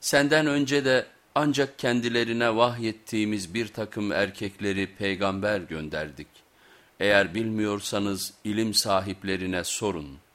Senden önce de ancak kendilerine vahyettiğimiz bir takım erkekleri peygamber gönderdik. Eğer bilmiyorsanız ilim sahiplerine sorun.''